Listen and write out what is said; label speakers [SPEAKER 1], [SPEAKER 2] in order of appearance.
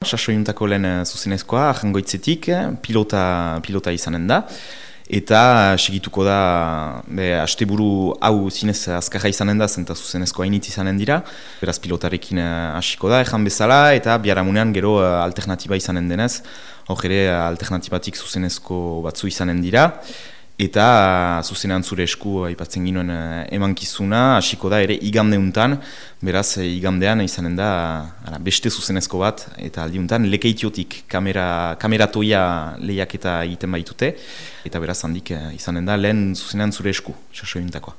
[SPEAKER 1] Sasoiuntako lehen eh, zuzenezkoa, jangoitzetik, eh, pilota, pilota izanen da. Eta segituko da, be, asteburu hau zinez azkarra izanen da, zenta zuzenezkoa initz izanen dira. Beraz pilotarekin eh, hasiko da, ejan bezala, eta biharamunean gero alternatiba izanen denez. Hor ere alternatibatik zuzenezko batzu izanen dira eta zuzenean zure esku aipatzen ginuen eh, emankizuna, hasiko da ere igandeuntan, beraz eh, igandean izanen da ara, beste zuzenezko bat, eta aldiuntan lekeitiotik kamera, kameratoia lehiak eta egiten baitute, eta beraz handik eh, izanen da lehen zuzenean zure esku, sasointakoa.